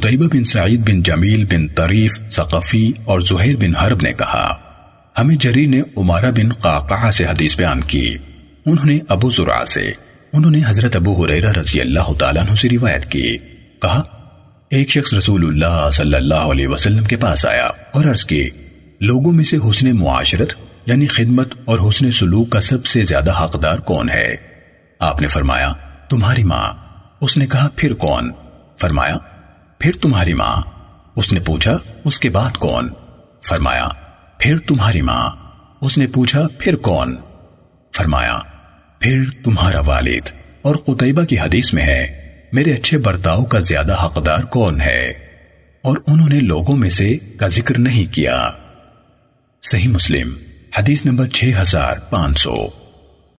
قطعبہ بن سعید بن جمیل بن طریف، ثقفی اور زہیر بن حرب نے کہا، ہمیں جری نے عمارہ بن قاقعہ سے حدیث بیان کی۔ انہوں نے ابو زرع سے، انہوں نے حضرت ابو حریرہ رضی اللہ تعالیٰ عنہ سے روایت کی۔ کہا، ایک شخص رسول اللہ صلی اللہ علیہ وسلم کے پاس آیا اور عرض کی، لوگوں میں سے حسن معاشرت یعنی خدمت اور حسن سلوک کا سب سے زیادہ حقدار کون ہے؟ آپ نے فرمایا پھر تمہاری ماں؟ اس نے پوچھا، اس کے بعد کون؟ فرمایا، پھر تمہاری ماں۔ اس نے پوچھا، پھر کون؟ فرمایا، پھر تمہارا والد۔ اور قطعبہ کی حدیث میں ہے، میرے اچھے برتاؤ کا زیادہ حقدار کون ہے؟ اور انہوں نے لوگوں میں سے کا ذکر نہیں کیا۔ صحیح مسلم، حدیث نمبر چھ ہزار پانچ سو۔